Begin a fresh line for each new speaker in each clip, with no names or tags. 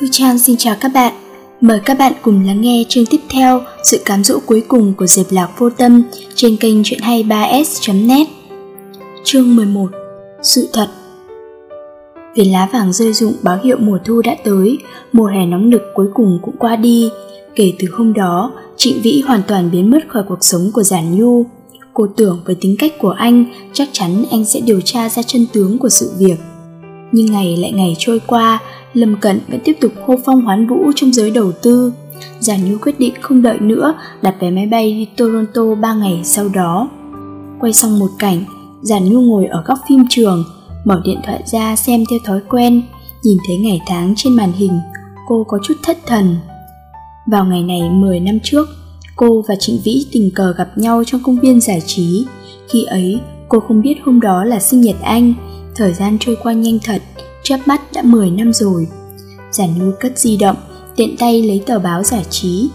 Thu Trang xin chào các bạn. Mời các bạn cùng lắng nghe chương tiếp theo sự cám dỗ cuối cùng của Diệp Lạc Vô Tâm trên kênh chuyện hay 3s.net. Chương 11. Sự thật Viên lá vàng rơi rụng báo hiệu mùa thu đã tới, mùa hè nóng nực cuối cùng cũng qua đi. Kể từ hôm đó, Trịnh Vĩ hoàn toàn biến mất khỏi cuộc sống của Giản Nhu. Cô tưởng với tính cách của anh, chắc chắn anh sẽ điều tra ra chân tướng của sự việc. Nhưng ngày lại ngày trôi qua, Lâm Cận vẫn tiếp tục hô phong hoán vũ trong giới đầu tư. Giản Như quyết định không đợi nữa, đặt vé máy bay đi Toronto 3 ngày sau đó. Quay xong một cảnh, Giản Như ngồi ở góc phim trường, mở điện thoại ra xem theo thói quen, nhìn thấy ngày tháng trên màn hình, cô có chút thất thần. Vào ngày này 10 năm trước, cô và Trịnh Vĩ tình cờ gặp nhau trong công viên giải trí. Khi ấy, cô không biết hôm đó là sinh nhật anh, thời gian trôi qua nhanh thật, chớp mắt đã 10 năm rồi. Giản Nu cất di động, tiện tay lấy tờ báo giải trí,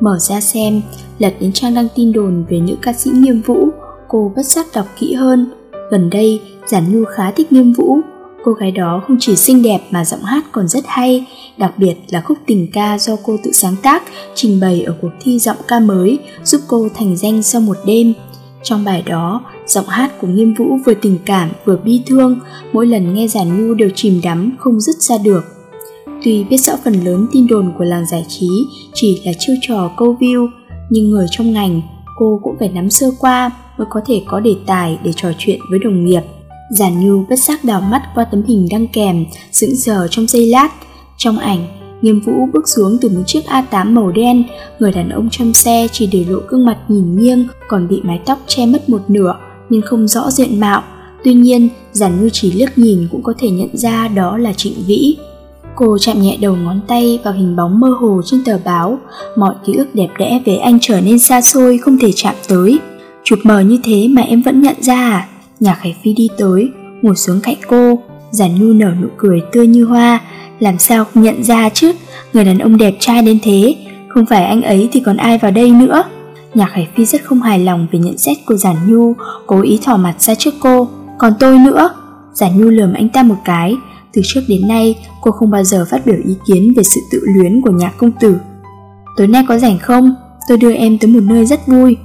mở ra xem, lật đến trang đăng tin đồn về nữ ca sĩ Nghiêm Vũ, cô bất giác đọc kỹ hơn. Gần đây, Giản Nhu khá thích Nghiêm Vũ, cô gái đó không chỉ xinh đẹp mà giọng hát còn rất hay, đặc biệt là khúc tình ca do cô tự sáng tác, trình bày ở cuộc thi giọng ca mới, giúp cô thành danh sau một đêm. Trong bài đó, giọng hát của Nghiêm Vũ vừa tình cảm vừa bi thương, mỗi lần nghe Giản Nhu đều chìm đắm không dứt ra được. Tuy biết rõ phần lớn tin đồn của làng giải trí chỉ là chiêu trò câu view, nhưng người trong ngành cô cũng phải nắm sơ qua mới có thể có đề tài để trò chuyện với đồng nghiệp. Giản Nhu bất giác đào mắt qua tấm hình đăng kèm, sững sờ trong giây lát. Trong ảnh, Nghiêm Vũ bước xuống từ một chiếc A8 màu đen, người đàn ông trong xe chỉ để lộ gương mặt nhìn nghiêng, còn bị mái tóc che mất một nửa, nhưng không rõ diện mạo. Tuy nhiên, Giản Ngư chỉ liếc nhìn cũng có thể nhận ra đó là Trịnh Vĩ. Cô chạm nhẹ đầu ngón tay vào hình bóng mơ hồ trên tờ báo, mọi ký ức đẹp đẽ về anh trở nên xa xôi không thể chạm tới. Chụp mờ như thế mà em vẫn nhận ra à? Nhà Khải Phi đi tới, ngồi xuống cạnh cô, Giản Nhu nở nụ cười tươi như hoa, làm sao không nhận ra chứ, người đàn ông đẹp trai đến thế, không phải anh ấy thì còn ai vào đây nữa. Nhạc Khải Phi rất không hài lòng về nhận xét của Giản Nhu, cố ý thỏ mặt ra trước cô. Còn tôi nữa, Giản Nhu lườm anh ta một cái, từ trước đến nay cô không bao giờ phát biểu ý kiến về sự tự luyến của nhạc công tử. Tối nay có rảnh không? Tôi đưa em tới một nơi rất vui.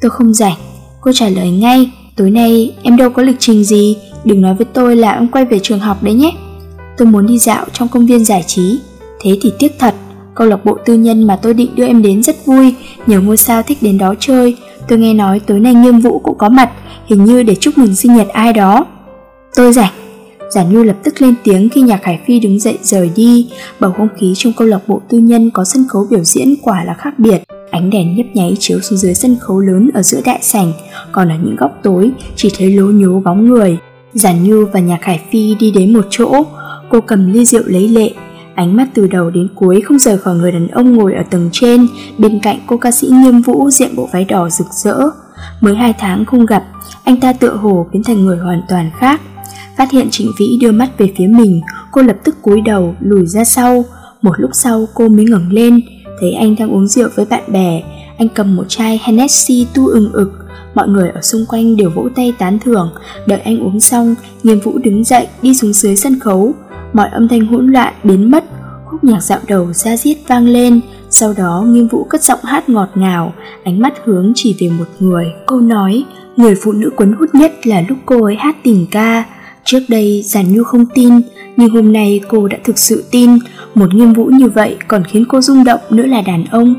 Tôi không rảnh, cô trả lời ngay, tối nay em đâu có lịch trình gì, đừng nói với tôi là em quay về trường học đấy nhé. Tôi muốn đi dạo trong công viên giải trí, thế thì tiếc thật, câu lạc bộ tư nhân mà tôi định đưa em đến rất vui, nhiều ngôi sao thích đến đó chơi. Tôi nghe nói tối nay Nghiêm Vũ cũng có mặt, hình như để chúc mừng sinh nhật ai đó. Tôi rảnh. Giản Nhu lập tức lên tiếng khi nhạc Khải Phi đứng dậy rời đi, bầu không khí trong câu lạc bộ tư nhân có sân khấu biểu diễn quả là khác biệt. Ánh đèn nhấp nháy chiếu xuống dưới sân khấu lớn ở giữa đại sảnh, còn ở những góc tối chỉ thấy lố nhố bóng người. Giản Nhu và nhạc Khải Phi đi đến một chỗ, cô cầm ly rượu lấy lệ, ánh mắt từ đầu đến cuối không rời khỏi người đàn ông ngồi ở tầng trên, bên cạnh cô ca sĩ Nghiêm Vũ diện bộ váy đỏ rực rỡ. Mới hai tháng không gặp, anh ta tựa hồ biến thành người hoàn toàn khác. Phát hiện Trịnh Vĩ đưa mắt về phía mình, cô lập tức cúi đầu, lùi ra sau. Một lúc sau cô mới ngẩng lên, thấy anh đang uống rượu với bạn bè. Anh cầm một chai Hennessy tu ừng ực, mọi người ở xung quanh đều vỗ tay tán thưởng. Đợi anh uống xong, Nghiêm Vũ đứng dậy đi xuống dưới sân khấu. Mọi âm thanh hỗn loạn biến mất, khúc nhạc dạo đầu ra diết vang lên. Sau đó Nghiêm Vũ cất giọng hát ngọt ngào, ánh mắt hướng chỉ về một người. Cô nói, người phụ nữ quấn hút nhất là lúc cô ấy hát tình ca. Trước đây Giản Nhu không tin, nhưng hôm nay cô đã thực sự tin, một nghiêm vũ như vậy còn khiến cô rung động nữa là đàn ông.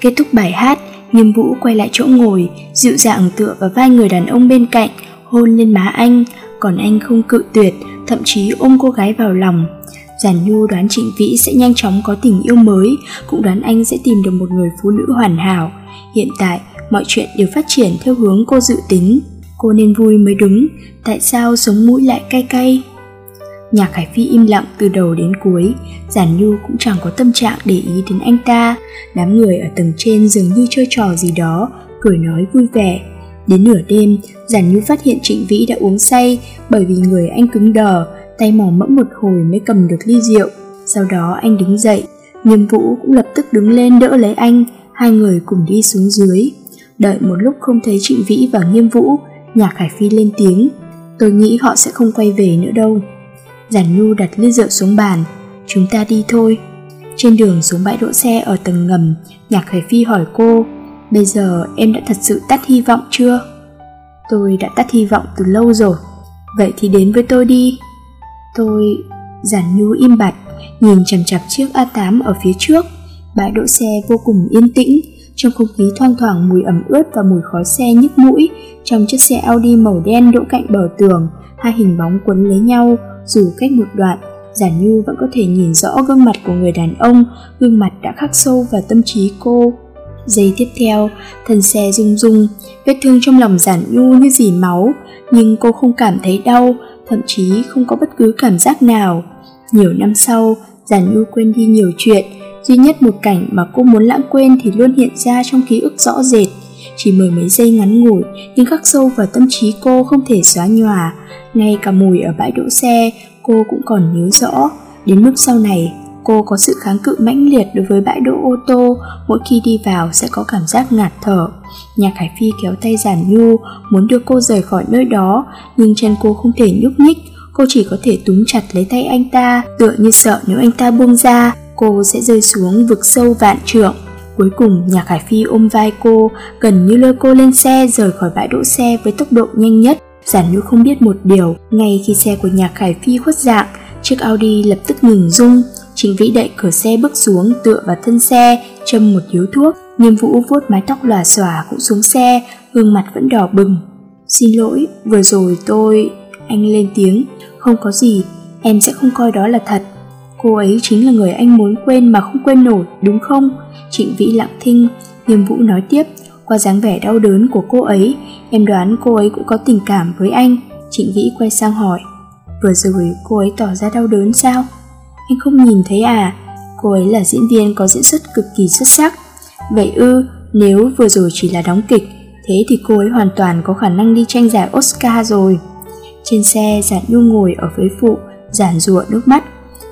Kết thúc bài hát, nghiêm vũ quay lại chỗ ngồi, dịu dàng tựa vào vai người đàn ông bên cạnh, hôn lên má anh, còn anh không cự tuyệt, thậm chí ôm cô gái vào lòng. Giản Nhu đoán Trịnh Vĩ sẽ nhanh chóng có tình yêu mới, cũng đoán anh sẽ tìm được một người phụ nữ hoàn hảo. Hiện tại, mọi chuyện đều phát triển theo hướng cô dự tính. Cô nên vui mới đúng, tại sao sống mũi lại cay cay? Nhạc Khải Phi im lặng từ đầu đến cuối, Giản Nhu cũng chẳng có tâm trạng để ý đến anh ta. Đám người ở tầng trên dường như chơi trò gì đó, cười nói vui vẻ. Đến nửa đêm, Giản Nhu phát hiện Trịnh Vĩ đã uống say bởi vì người anh cứng đờ, tay mò mẫm một hồi mới cầm được ly rượu. Sau đó anh đứng dậy, Nghiêm Vũ cũng lập tức đứng lên đỡ lấy anh, hai người cùng đi xuống dưới. Đợi một lúc không thấy Trịnh Vĩ và Nghiêm Vũ, Nhạc Khải Phi lên tiếng Tôi nghĩ họ sẽ không quay về nữa đâu Giản Nhu đặt ly rượu xuống bàn Chúng ta đi thôi Trên đường xuống bãi đỗ xe ở tầng ngầm, Nhạc Khải Phi hỏi cô, bây giờ em đã thật sự tắt hy vọng chưa? Tôi đã tắt hy vọng từ lâu rồi, vậy thì đến với tôi đi. Tôi giản nhu im bặt, nhìn chằm chặp chiếc A8 ở phía trước. Bãi đỗ xe vô cùng yên tĩnh, trong không khí thoang thoảng mùi ẩm ướt và mùi khói xe nhức mũi. Trong chiếc xe Audi màu đen đỗ cạnh bờ tường, hai hình bóng quấn lấy nhau, dù cách một đoạn, Giản Nhu vẫn có thể nhìn rõ gương mặt của người đàn ông, gương mặt đã khắc sâu vào tâm trí cô. Giây tiếp theo, thân xe rung rung, vết thương trong lòng Giản Nhu như dỉ máu, nhưng cô không cảm thấy đau, thậm chí không có bất cứ cảm giác nào. Nhiều năm sau, Giản Nhu quên đi nhiều chuyện, duy nhất một cảnh mà cô muốn lãng quên thì luôn hiện ra trong ký ức rõ rệt. Chỉ mười mấy giây ngắn ngủi, nhưng khắc sâu vào tâm trí cô không thể xóa nhòa. Ngay cả mùi ở bãi đỗ xe, cô cũng còn nhớ rõ. Đến mức sau này, cô có sự kháng cự mãnh liệt đối với bãi đỗ ô tô, mỗi khi đi vào sẽ có cảm giác ngạt thở. Nhạc Hải Phi kéo tay Giản Nhu, muốn đưa cô rời khỏi nơi đó, nhưng chân cô không thể nhúc nhích, cô chỉ có thể túm chặt lấy tay anh ta, tựa như sợ nếu anh ta buông ra, cô sẽ rơi xuống vực sâu vạn trượng. Cuối cùng, Nhạc Hải Phi ôm vai cô, gần như lôi cô lên xe rời khỏi bãi đỗ xe với tốc độ nhanh nhất. Giản Nhu không biết một điều, ngay khi xe của Nhạc Hải Phi khuất dạng, chiếc Audi lập tức ngừng rung. Trình Vĩ đậy cửa xe bước xuống tựa vào thân xe, châm một điếu thuốc. Nghiêm Vũ vuốt mái tóc lòa xòa cũng xuống xe, gương mặt vẫn đỏ bừng. Xin lỗi, vừa rồi tôi... Anh lên tiếng, không có gì, em sẽ không coi đó là thật. Cô ấy chính là người anh muốn quên mà không quên nổi, đúng không? Trịnh Vĩ lặng thinh, Nghiêm Vũ nói tiếp, qua dáng vẻ đau đớn của cô ấy, em đoán cô ấy cũng có tình cảm với anh. Trịnh Vĩ quay sang hỏi, vừa rồi cô ấy tỏ ra đau đớn sao? Anh không nhìn thấy à? Cô ấy là diễn viên có diễn xuất cực kỳ xuất sắc. Vậy ư, nếu vừa rồi chỉ là đóng kịch, thế thì cô ấy hoàn toàn có khả năng đi tranh giải Oscar rồi. Trên xe, Giản Nhu ngồi ở với phụ, giản rụa nước mắt.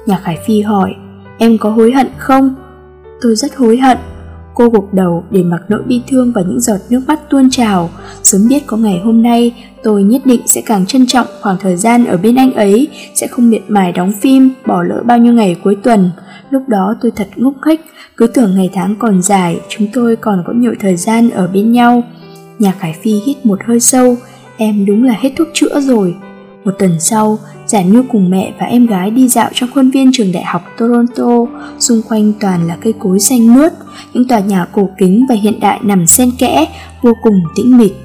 Nhạc Khải Phi hỏi, em có hối hận không? Tôi rất hối hận. Cô gục đầu để mặc nỗi bi thương và những giọt nước mắt tuôn trào. Sớm biết có ngày hôm nay, tôi nhất định sẽ càng trân trọng khoảng thời gian ở bên anh ấy, sẽ không miệt mài đóng phim, bỏ lỡ bao nhiêu ngày cuối tuần. Lúc đó tôi thật ngốc nghếch, cứ tưởng ngày tháng còn dài, chúng tôi còn có nhiều thời gian ở bên nhau. Nhạc Khải Phi hít một hơi sâu, em đúng là hết thuốc chữa rồi. Một tuần sau, Giản Như cùng mẹ và em gái đi dạo trong khuôn viên trường đại học Toronto, xung quanh toàn là cây cối xanh mướt, những tòa nhà cổ kính và hiện đại nằm xen kẽ, vô cùng tĩnh mịch.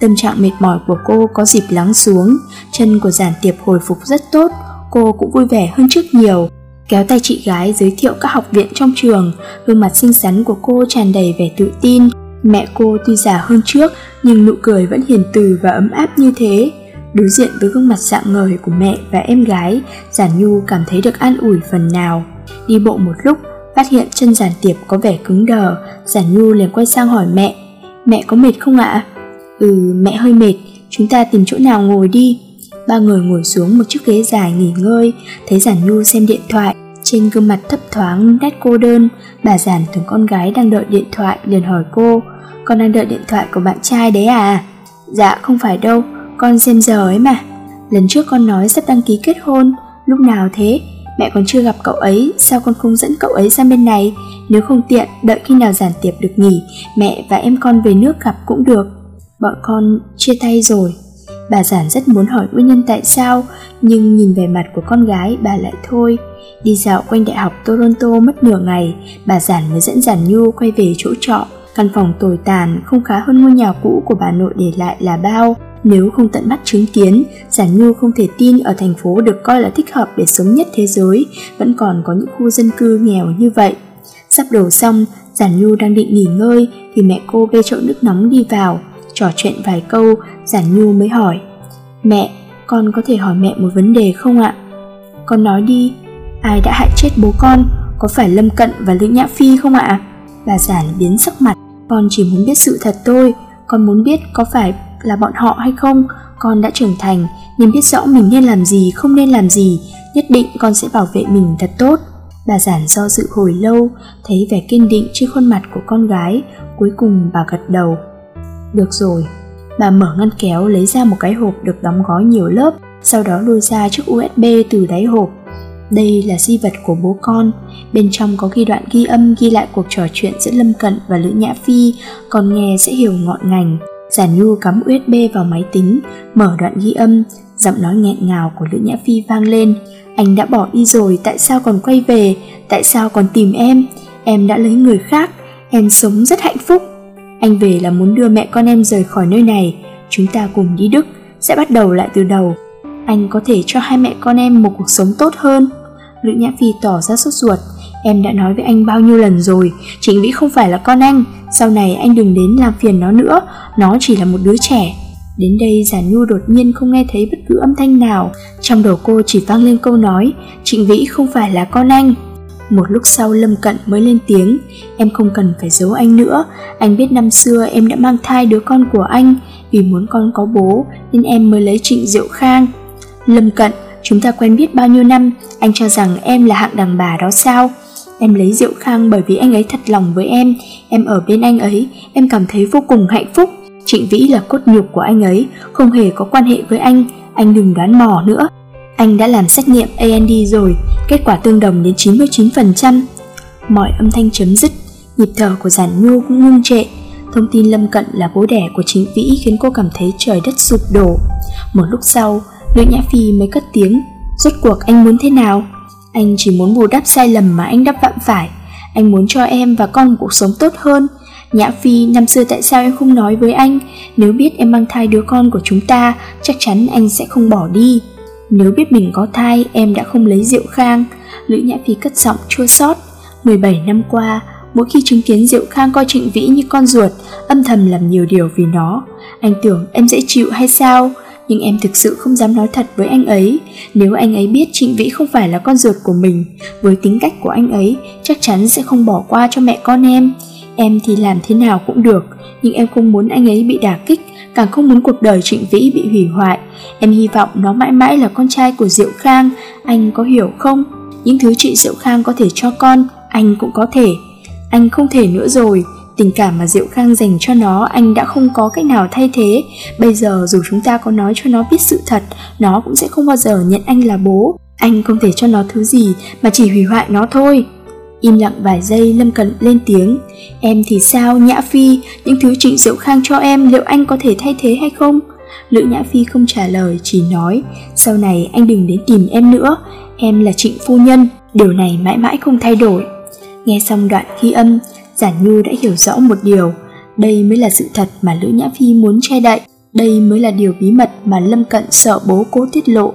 Tâm trạng mệt mỏi của cô có dịp lắng xuống, chân của giản tiệp hồi phục rất tốt, cô cũng vui vẻ hơn trước nhiều. Kéo tay chị gái giới thiệu các học viện trong trường, gương mặt xinh xắn của cô tràn đầy vẻ tự tin. Mẹ cô tuy già hơn trước, nhưng nụ cười vẫn hiền từ và ấm áp như thế. Đối diện với gương mặt dạng ngời của mẹ và em gái, Giản Nhu cảm thấy được an ủi phần nào. Đi bộ một lúc, phát hiện chân Giản Tiệp có vẻ cứng đờ, Giản Nhu liền quay sang hỏi mẹ, mẹ có mệt không ạ? Ừ, mẹ hơi mệt, chúng ta tìm chỗ nào ngồi đi. Ba người ngồi xuống một chiếc ghế dài nghỉ ngơi, thấy Giản Nhu xem điện thoại, trên gương mặt thấp thoáng nét cô đơn, bà Giản tưởng con gái đang đợi điện thoại liền hỏi cô, con đang đợi điện thoại của bạn trai đấy à? Dạ không phải đâu, con xem giờ ấy mà. Lần trước con nói sắp đăng ký kết hôn, Lúc nào thế? Mẹ còn chưa gặp cậu ấy, Sao con không dẫn cậu ấy sang bên này? Nếu không tiện, đợi khi nào giản tiệp được nghỉ Mẹ và em con về nước gặp cũng được. Bọn con chia tay rồi. Bà giản rất muốn hỏi nguyên nhân tại sao, Nhưng nhìn vẻ mặt của con gái, bà lại thôi. Đi dạo quanh đại học Toronto mất nửa ngày, Bà giản mới dẫn giản nhu quay về chỗ trọ. Căn phòng tồi tàn không khá hơn ngôi nhà cũ của bà nội để lại là bao nếu không tận mắt chứng kiến, Giản Nhu không thể tin ở thành phố được coi là thích hợp để sống nhất thế giới, vẫn còn có những khu dân cư nghèo như vậy. Sắp đổ xong, Giản Nhu đang định nghỉ ngơi thì mẹ cô bê chậu nước nóng đi vào, trò chuyện vài câu, Giản Nhu mới hỏi. Mẹ, con có thể hỏi mẹ một vấn đề không ạ? Con nói đi, ai đã hại chết bố con, có phải Lâm Cận và Lữ Nhã Phi không ạ? Bà Giản biến sắc mặt, con chỉ muốn biết sự thật thôi, con muốn biết có phải là bọn họ hay không con đã trưởng thành nên biết rõ mình nên làm gì không nên làm gì nhất định con sẽ bảo vệ mình thật tốt. Bà giản do dự hồi lâu thấy vẻ kiên định trên khuôn mặt của con gái cuối cùng bà gật đầu. Được rồi. Bà mở ngăn kéo lấy ra một cái hộp được đóng gói nhiều lớp sau đó lôi ra chiếc usb từ đáy hộp. Đây là di vật của bố con, bên trong có ghi đoạn ghi âm ghi lại cuộc trò chuyện giữa Lâm Cận và Lữ Nhã Phi, còn nghe sẽ hiểu ngọn ngành. Giản Nhu cắm USB vào máy tính, mở đoạn ghi âm, giọng nói nghẹn ngào của Lữ Nhã Phi vang lên. Anh đã bỏ đi rồi, tại sao còn quay về, tại sao còn tìm em, em đã lấy người khác, em sống rất hạnh phúc. Anh về là muốn đưa mẹ con em rời khỏi nơi này, chúng ta cùng đi Đức, sẽ bắt đầu lại từ đầu. Anh có thể cho hai mẹ con em một cuộc sống tốt hơn. Lữ Nhã Phi tỏ ra sốt ruột, Em đã nói với anh bao nhiêu lần rồi Trịnh Vĩ không phải là con anh. Sau này anh đừng đến làm phiền nó nữa, Nó chỉ là một đứa trẻ. Đến đây Giản Nhu đột nhiên không nghe thấy bất cứ âm thanh nào. Trong đầu cô chỉ vang lên câu nói Trịnh Vĩ không phải là con anh. Một lúc sau Lâm Cận mới lên tiếng, Em không cần phải giấu anh nữa. Anh biết năm xưa em đã mang thai đứa con của anh, Vì muốn con có bố, Nên em mới lấy Trịnh Diệu Khang. Lâm Cận, Chúng ta quen biết bao nhiêu năm, Anh cho rằng em là hạng đàn bà đó sao? Em lấy Diệu Khang bởi vì anh ấy thật lòng với em. Em ở bên anh ấy Em cảm thấy vô cùng hạnh phúc. Trịnh Vĩ là cốt nhục của anh ấy Không hề có quan hệ với anh. Anh đừng đoán mò nữa. Anh đã làm xét nghiệm AND rồi Kết quả tương đồng đến 99% Mọi âm thanh chấm dứt Nhịp thở của giản nhu cũng ngưng trệ. Thông tin Lâm Cận là bố đẻ của Trịnh Vĩ khiến cô cảm thấy trời đất sụp đổ. Một lúc sau, Lữ Nhã Phi mới cất tiếng Rốt cuộc anh muốn thế nào? Anh chỉ muốn bù đắp sai lầm mà anh đã phạm phải. Anh muốn cho em và con một cuộc sống tốt hơn. Nhã Phi, năm xưa tại sao em không nói với anh? Nếu biết em mang thai đứa con của chúng ta Chắc chắn anh sẽ không bỏ đi. Nếu biết mình có thai Em đã không lấy Diệu Khang. Lữ Nhã Phi cất giọng chua xót. 17 năm qua Mỗi khi chứng kiến Diệu Khang coi Trịnh Vĩ như con ruột Âm thầm làm nhiều điều vì nó. Anh tưởng em dễ chịu hay sao? Nhưng em thực sự không dám nói thật với anh ấy. Nếu anh ấy biết trịnh vĩ không phải là con ruột của mình, với tính cách của anh ấy, chắc chắn sẽ không bỏ qua cho mẹ con em. Em thì làm thế nào cũng được, nhưng em không muốn anh ấy bị đả kích, càng không muốn cuộc đời trịnh vĩ bị hủy hoại. Em hy vọng nó mãi mãi là con trai của diệu khang. Anh có hiểu không? Những thứ chị diệu khang có thể cho con, anh cũng có thể. Anh không thể nữa rồi. Tình cảm mà Diệu Khang dành cho nó, anh đã không có cách nào thay thế. Bây giờ dù chúng ta có nói cho nó biết sự thật, Nó cũng sẽ không bao giờ nhận anh là bố. Anh không thể cho nó thứ gì mà chỉ hủy hoại nó thôi. Im lặng vài giây, Lâm Cận lên tiếng. Em thì sao, Nhã Phi? Những thứ Trịnh Diệu Khang cho em, Liệu anh có thể thay thế hay không? Lữ Nhã Phi không trả lời, Chỉ nói, Sau này anh đừng đến tìm em nữa. Em là Trịnh Phu Nhân. Điều này mãi mãi không thay đổi. Nghe xong đoạn ghi âm Giản Nhu đã hiểu rõ một điều, đây mới là sự thật mà Lữ Nhã Phi muốn che đậy, đây mới là điều bí mật mà Lâm Cận sợ bố cố tiết lộ.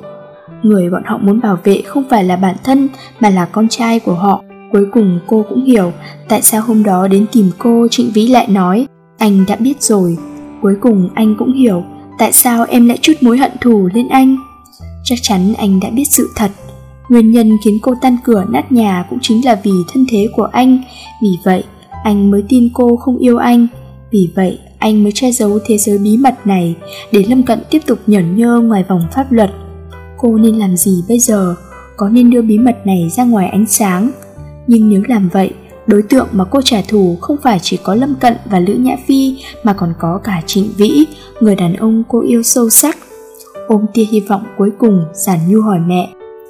Người bọn họ muốn bảo vệ không phải là bản thân mà là con trai của họ. Cuối cùng cô cũng hiểu tại sao hôm đó đến tìm cô Trịnh Vĩ lại nói anh đã biết rồi. Cuối cùng anh cũng hiểu tại sao em lại chút mối hận thù lên anh. Chắc chắn anh đã biết sự thật. Nguyên nhân khiến cô tan cửa nát nhà cũng chính là vì thân thế của anh. Vì vậy, anh mới tin cô không yêu anh. Vì vậy, anh mới che giấu thế giới bí mật này để lâm cận tiếp tục nhởn nhơ ngoài vòng pháp luật. Cô nên làm gì bây giờ? Có nên đưa bí mật này ra ngoài ánh sáng? Nhưng nếu làm vậy, đối tượng mà cô trả thù không phải chỉ có lâm cận và lữ nhã phi mà còn có cả trịnh vĩ, người đàn ông cô yêu sâu sắc. Ôm tia hy vọng cuối cùng giản nhu hỏi mẹ,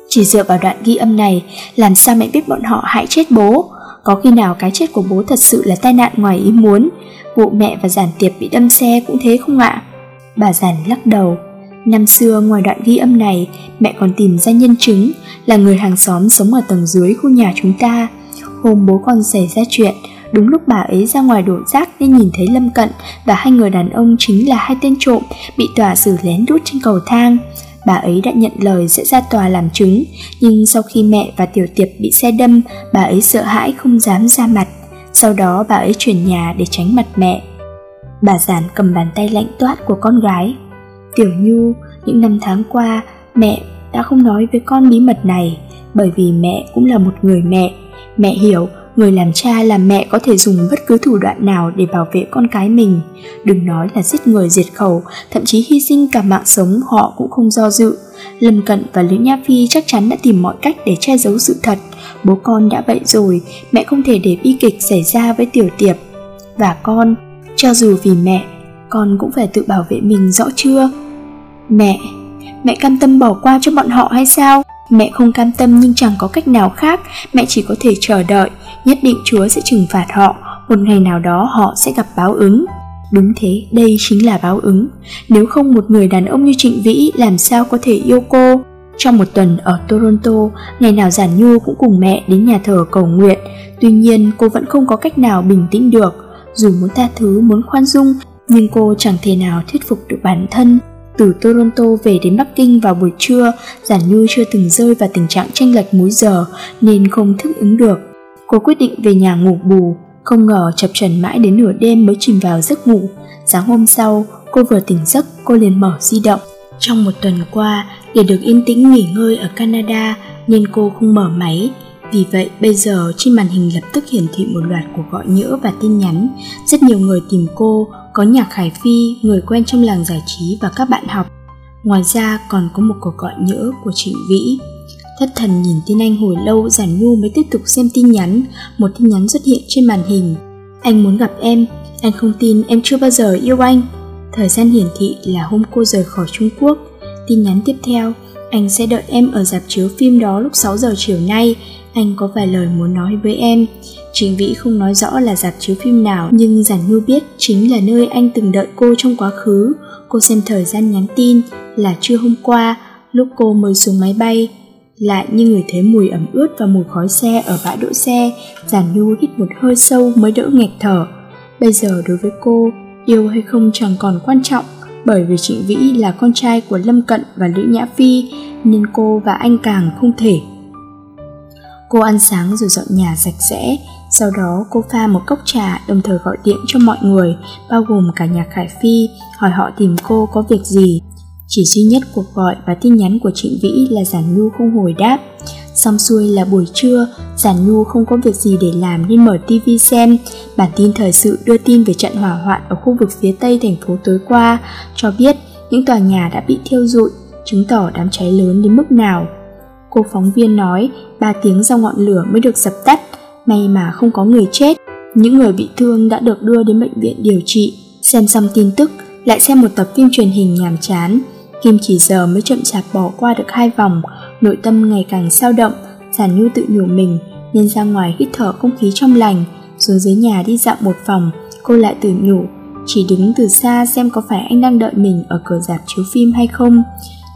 chỉ dựa vào đoạn ghi âm này, làm sao mẹ biết bọn họ hại chết bố? Có khi nào cái chết của bố thật sự là tai nạn ngoài ý muốn? Vụ mẹ và giản tiệp bị đâm xe cũng thế không ạ? Bà giản lắc đầu. Năm xưa ngoài đoạn ghi âm này, Mẹ còn tìm ra nhân chứng Là người hàng xóm sống ở tầng dưới khu nhà chúng ta. Hôm bố con xảy ra chuyện, Đúng lúc bà ấy ra ngoài đổ rác nên nhìn thấy Lâm Cận và hai người đàn ông chính là hai tên trộm bị tòa xử lén đút trên cầu thang bà ấy đã nhận lời sẽ ra tòa làm chứng. Nhưng sau khi mẹ và tiểu tiệp bị xe đâm, bà ấy sợ hãi không dám ra mặt. Sau đó bà ấy chuyển nhà để tránh mặt mẹ. Bà giản cầm bàn tay lạnh toát của con gái. Tiểu nhu, những năm tháng qua, mẹ đã không nói với con bí mật này, bởi vì mẹ cũng là một người mẹ. Mẹ hiểu người làm cha, làm mẹ có thể dùng bất cứ thủ đoạn nào để bảo vệ con cái mình. Đừng nói là giết người, diệt khẩu, thậm chí hy sinh cả mạng sống họ cũng không do dự. Lâm cận và lữ nha phi chắc chắn đã tìm mọi cách để che giấu sự thật. Bố con đã vậy rồi, mẹ không thể để bi kịch xảy ra với tiểu tiệp. Và con, cho dù vì mẹ, con cũng phải tự bảo vệ mình, rõ chưa? Mẹ mẹ cam tâm bỏ qua cho bọn họ hay sao? Mẹ không cam tâm nhưng chẳng có cách nào khác, mẹ chỉ có thể chờ đợi, nhất định Chúa sẽ trừng phạt họ, một ngày nào đó họ sẽ gặp báo ứng. Đúng thế, đây chính là báo ứng. Nếu không một người đàn ông như Trịnh Vĩ làm sao có thể yêu cô? Trong một tuần ở Toronto, ngày nào Giản Nhu cũng cùng mẹ đến nhà thờ cầu nguyện. Tuy nhiên, cô vẫn không có cách nào bình tĩnh được. Dù muốn tha thứ, muốn khoan dung, nhưng cô chẳng thể nào thuyết phục được bản thân. Từ Toronto về đến Bắc Kinh vào buổi trưa, Giản Như chưa từng rơi vào tình trạng tranh lệch múi giờ nên không thức ứng được. Cô quyết định về nhà ngủ bù, không ngờ chập trần mãi đến nửa đêm mới chìm vào giấc ngủ. Sáng hôm sau, cô vừa tỉnh giấc, cô liền mở di động. Trong một tuần qua, để được yên tĩnh nghỉ ngơi ở Canada nên cô không mở máy. Vì vậy bây giờ trên màn hình lập tức hiển thị một loạt cuộc gọi nhỡ và tin nhắn. Rất nhiều người tìm cô, có nhạc Khải Phi, người quen trong làng giải trí và các bạn học. Ngoài ra còn có một cuộc gọi nhỡ của Trịnh Vĩ. Thất thần nhìn tin anh hồi lâu Giản Nhu mới tiếp tục xem tin nhắn. Một tin nhắn xuất hiện trên màn hình. Anh muốn gặp em Anh không tin em chưa bao giờ yêu anh. Thời gian hiển thị là hôm cô rời khỏi Trung Quốc. Tin nhắn tiếp theo Anh sẽ đợi em ở dạp chiếu phim đó lúc 6 giờ chiều nay. Anh có vài lời muốn nói với em. Trình Vĩ không nói rõ là dạp chiếu phim nào, Nhưng Giản Nhu biết chính là nơi anh từng đợi cô trong quá khứ. Cô xem thời gian nhắn tin là trưa hôm qua, Lúc cô mới xuống máy bay. Lại như người thấy mùi ẩm ướt và mùi khói xe ở bãi đỗ xe, giản nhu hít một hơi sâu mới đỡ nghẹt thở. Bây giờ đối với cô, yêu hay không chẳng còn quan trọng, bởi vì trịnh vĩ là con trai của lâm cận và lữ nhã phi, nên cô và anh càng không thể. Cô ăn sáng rồi dọn nhà sạch sẽ sau đó cô pha một cốc trà đồng thời gọi điện cho mọi người bao gồm cả nhà khải phi hỏi họ tìm cô có việc gì chỉ duy nhất cuộc gọi và tin nhắn của Trịnh Vĩ là Giản Nhu không hồi đáp. Xong xuôi là buổi trưa, Giản Nhu không có việc gì để làm nên mở TV xem. Bản tin thời sự đưa tin về trận hỏa hoạn ở khu vực phía tây thành phố tối qua, cho biết những tòa nhà đã bị thiêu rụi, chứng tỏ đám cháy lớn đến mức nào. Cô phóng viên nói 3 tiếng sau ngọn lửa mới được dập tắt, may mà không có người chết. Những người bị thương đã được đưa đến bệnh viện điều trị. Xem xong tin tức, lại xem một tập phim truyền hình nhàm chán, Kim chỉ giờ mới chậm chạp bỏ qua được hai vòng, nội tâm ngày càng sao động, giản nhu tự nhủ mình, nên ra ngoài hít thở không khí trong lành, xuống dưới nhà đi dạo một vòng, cô lại tự nhủ, chỉ đứng từ xa xem có phải anh đang đợi mình ở cửa dạp chiếu phim hay không.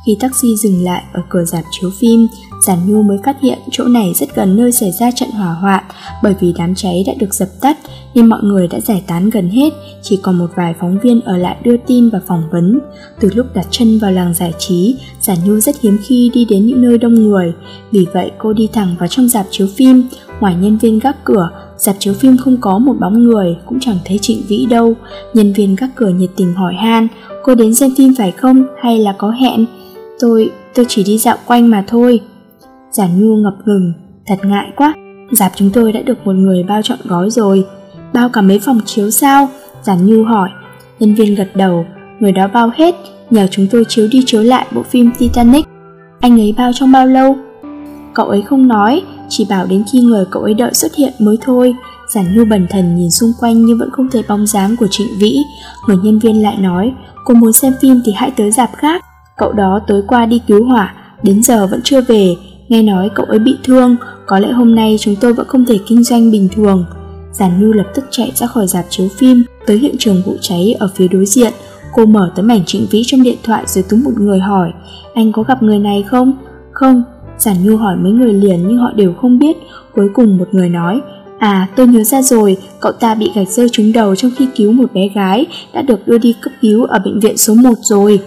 Khi taxi dừng lại ở cửa dạp chiếu phim, Giản Nhu mới phát hiện chỗ này rất gần nơi xảy ra trận hỏa hoạn bởi vì đám cháy đã được dập tắt nên mọi người đã giải tán gần hết, chỉ còn một vài phóng viên ở lại đưa tin và phỏng vấn. Từ lúc đặt chân vào làng giải trí, Giản Nhu rất hiếm khi đi đến những nơi đông người, vì vậy cô đi thẳng vào trong dạp chiếu phim, ngoài nhân viên gác cửa, dạp chiếu phim không có một bóng người, cũng chẳng thấy Trịnh Vĩ đâu. Nhân viên gác cửa nhiệt tình hỏi han, cô đến xem phim phải không hay là có hẹn? Tôi, tôi chỉ đi dạo quanh mà thôi. Giản Nhu ngập ngừng, thật ngại quá, dạp chúng tôi đã được một người bao trọn gói rồi. Bao cả mấy phòng chiếu sao? Giản Nhu hỏi. Nhân viên gật đầu, người đó bao hết, nhờ chúng tôi chiếu đi chiếu lại bộ phim Titanic. Anh ấy bao trong bao lâu? Cậu ấy không nói, chỉ bảo đến khi người cậu ấy đợi xuất hiện mới thôi. Giản Nhu bần thần nhìn xung quanh nhưng vẫn không thấy bóng dáng của Trịnh Vĩ. Người nhân viên lại nói, cô muốn xem phim thì hãy tới dạp khác. Cậu đó tối qua đi cứu hỏa, đến giờ vẫn chưa về, nghe nói cậu ấy bị thương, có lẽ hôm nay chúng tôi vẫn không thể kinh doanh bình thường. Giản Nhu lập tức chạy ra khỏi dạp chiếu phim, tới hiện trường vụ cháy ở phía đối diện. Cô mở tấm ảnh trịnh vĩ trong điện thoại rồi túm một người hỏi, anh có gặp người này không? Không, Giản Nhu hỏi mấy người liền nhưng họ đều không biết. Cuối cùng một người nói, À tôi nhớ ra rồi, cậu ta bị gạch rơi trúng đầu trong khi cứu một bé gái đã được đưa đi cấp cứu ở bệnh viện số 1 rồi.